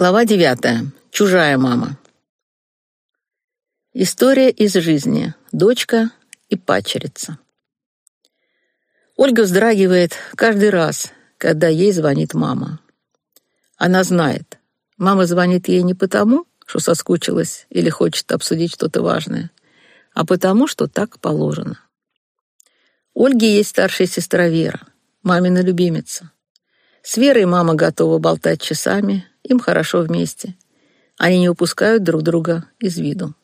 Глава девятая. Чужая мама. История из жизни. Дочка и пачерица. Ольга вздрагивает каждый раз, когда ей звонит мама. Она знает, мама звонит ей не потому, что соскучилась или хочет обсудить что-то важное, а потому, что так положено. Ольге есть старшая сестра Вера, мамина любимица. С Верой мама готова болтать часами, им хорошо вместе. Они не упускают друг друга из виду.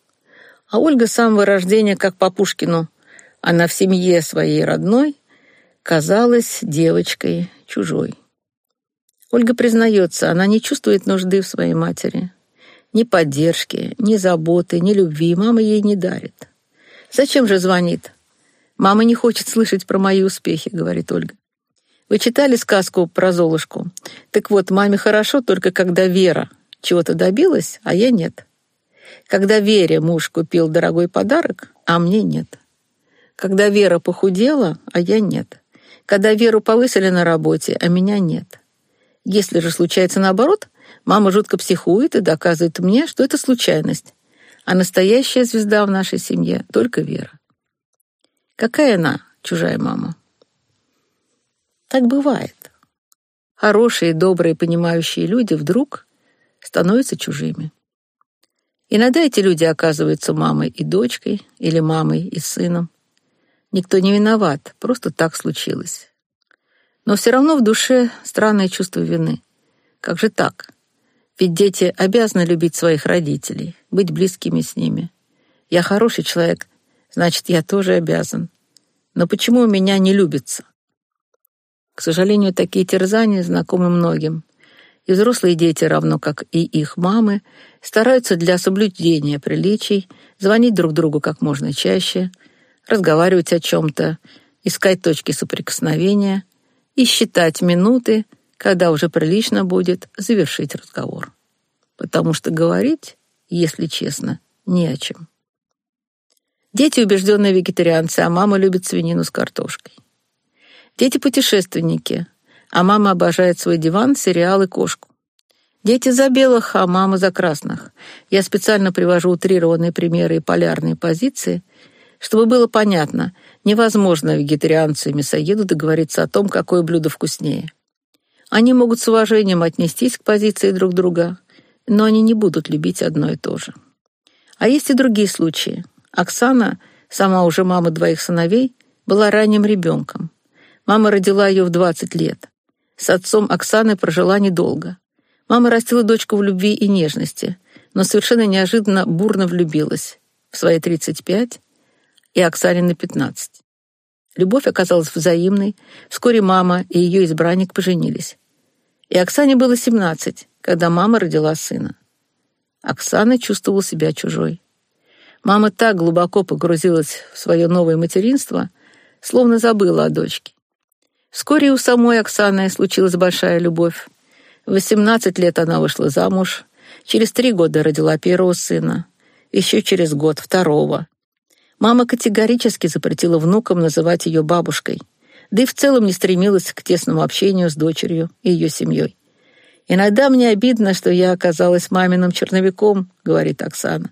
А Ольга с самого рождения, как по Пушкину, она в семье своей родной казалась девочкой чужой. Ольга признается, она не чувствует нужды в своей матери. Ни поддержки, ни заботы, ни любви мама ей не дарит. «Зачем же звонит?» «Мама не хочет слышать про мои успехи», — говорит Ольга. Вы читали сказку про Золушку? Так вот, маме хорошо только когда Вера чего-то добилась, а я нет. Когда Вере муж купил дорогой подарок, а мне нет. Когда Вера похудела, а я нет. Когда Веру повысили на работе, а меня нет. Если же случается наоборот, мама жутко психует и доказывает мне, что это случайность. А настоящая звезда в нашей семье — только Вера. Какая она, чужая мама? Так бывает. Хорошие, добрые, понимающие люди вдруг становятся чужими. Иногда эти люди оказываются мамой и дочкой или мамой и сыном. Никто не виноват, просто так случилось. Но все равно в душе странное чувство вины. Как же так? Ведь дети обязаны любить своих родителей, быть близкими с ними. Я хороший человек, значит, я тоже обязан. Но почему меня не любится? К сожалению, такие терзания знакомы многим. И взрослые дети, равно как и их мамы, стараются для соблюдения приличий звонить друг другу как можно чаще, разговаривать о чем-то, искать точки соприкосновения и считать минуты, когда уже прилично будет завершить разговор. Потому что говорить, если честно, не о чем. Дети убежденные вегетарианцы, а мама любит свинину с картошкой. Дети путешественники, а мама обожает свой диван, сериал и кошку. Дети за белых, а мама за красных. Я специально привожу утрированные примеры и полярные позиции, чтобы было понятно, невозможно вегетарианцу и мясоеду договориться о том, какое блюдо вкуснее. Они могут с уважением отнестись к позиции друг друга, но они не будут любить одно и то же. А есть и другие случаи. Оксана, сама уже мама двоих сыновей, была ранним ребенком. Мама родила ее в 20 лет. С отцом Оксаны прожила недолго. Мама растила дочку в любви и нежности, но совершенно неожиданно бурно влюбилась в свои 35 и Оксане на 15. Любовь оказалась взаимной, вскоре мама и ее избранник поженились. И Оксане было 17, когда мама родила сына. Оксана чувствовала себя чужой. Мама так глубоко погрузилась в свое новое материнство, словно забыла о дочке. Вскоре у самой Оксаны случилась большая любовь. В 18 лет она вышла замуж, через три года родила первого сына, еще через год второго. Мама категорически запретила внукам называть ее бабушкой, да и в целом не стремилась к тесному общению с дочерью и ее семьей. «Иногда мне обидно, что я оказалась маминым черновиком», — говорит Оксана.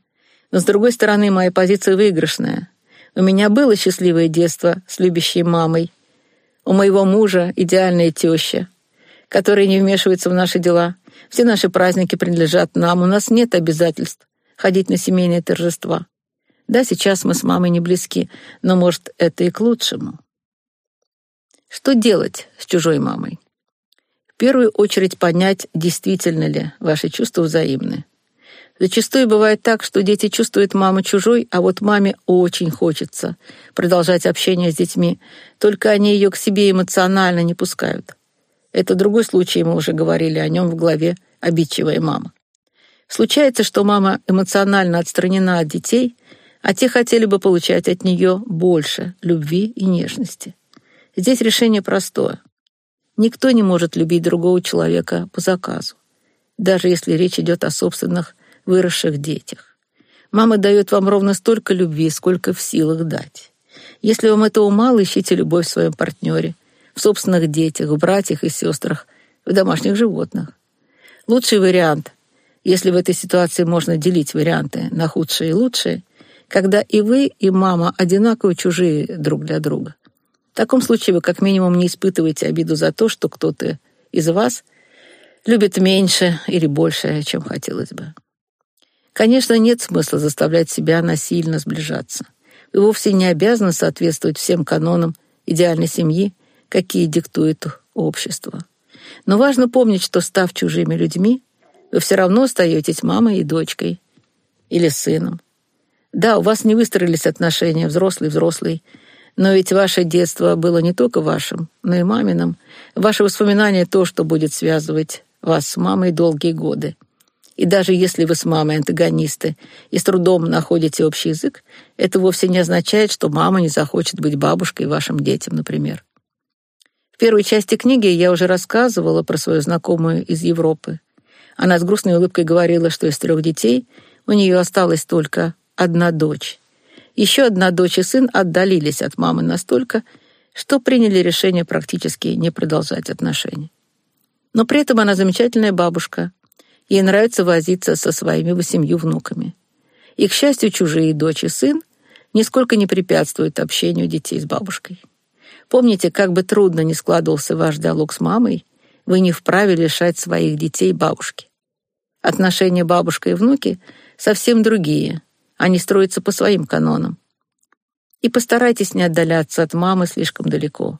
«Но, с другой стороны, моя позиция выигрышная. У меня было счастливое детство с любящей мамой, у моего мужа идеальная теща, которая не вмешивается в наши дела. Все наши праздники принадлежат нам, у нас нет обязательств ходить на семейные торжества. Да, сейчас мы с мамой не близки, но, может, это и к лучшему. Что делать с чужой мамой? В первую очередь понять, действительно ли ваши чувства взаимны. Зачастую бывает так, что дети чувствуют маму чужой, а вот маме очень хочется продолжать общение с детьми, только они ее к себе эмоционально не пускают. Это другой случай, мы уже говорили о нем в главе «Обидчивая мама». Случается, что мама эмоционально отстранена от детей, а те хотели бы получать от нее больше любви и нежности. Здесь решение простое. Никто не может любить другого человека по заказу, даже если речь идет о собственных выросших детях. Мама дает вам ровно столько любви, сколько в силах дать. Если вам этого мало, ищите любовь в своем партнере, в собственных детях, в братьях и сестрах, в домашних животных. Лучший вариант если в этой ситуации можно делить варианты на худшие и лучшие, когда и вы, и мама одинаково чужие друг для друга. В таком случае вы как минимум не испытываете обиду за то, что кто-то из вас любит меньше или больше, чем хотелось бы. Конечно, нет смысла заставлять себя насильно сближаться. Вы вовсе не обязаны соответствовать всем канонам идеальной семьи, какие диктует общество. Но важно помнить, что, став чужими людьми, вы все равно остаетесь мамой и дочкой или сыном. Да, у вас не выстроились отношения взрослый-взрослый, но ведь ваше детство было не только вашим, но и маминым. Ваши воспоминания — то, что будет связывать вас с мамой долгие годы. И даже если вы с мамой антагонисты и с трудом находите общий язык, это вовсе не означает, что мама не захочет быть бабушкой вашим детям, например. В первой части книги я уже рассказывала про свою знакомую из Европы. Она с грустной улыбкой говорила, что из трех детей у нее осталась только одна дочь. Еще одна дочь и сын отдалились от мамы настолько, что приняли решение практически не продолжать отношения. Но при этом она замечательная бабушка. Ей нравится возиться со своими восемью внуками. И, к счастью, чужие дочь и сын нисколько не препятствуют общению детей с бабушкой. Помните, как бы трудно ни складывался ваш диалог с мамой, вы не вправе лишать своих детей бабушки. Отношения бабушка и внуки совсем другие. Они строятся по своим канонам. И постарайтесь не отдаляться от мамы слишком далеко.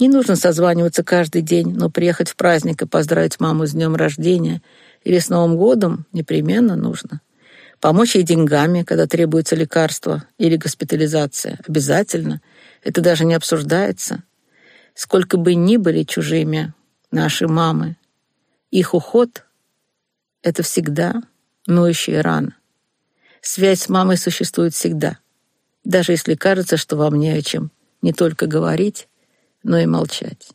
Не нужно созваниваться каждый день, но приехать в праздник и поздравить маму с днем рождения или с Новым годом непременно нужно. Помочь ей деньгами, когда требуется лекарство или госпитализация. Обязательно. Это даже не обсуждается. Сколько бы ни были чужими наши мамы, их уход — это всегда ноющая рана. Связь с мамой существует всегда, даже если кажется, что вам не о чем не только говорить, но и молчать.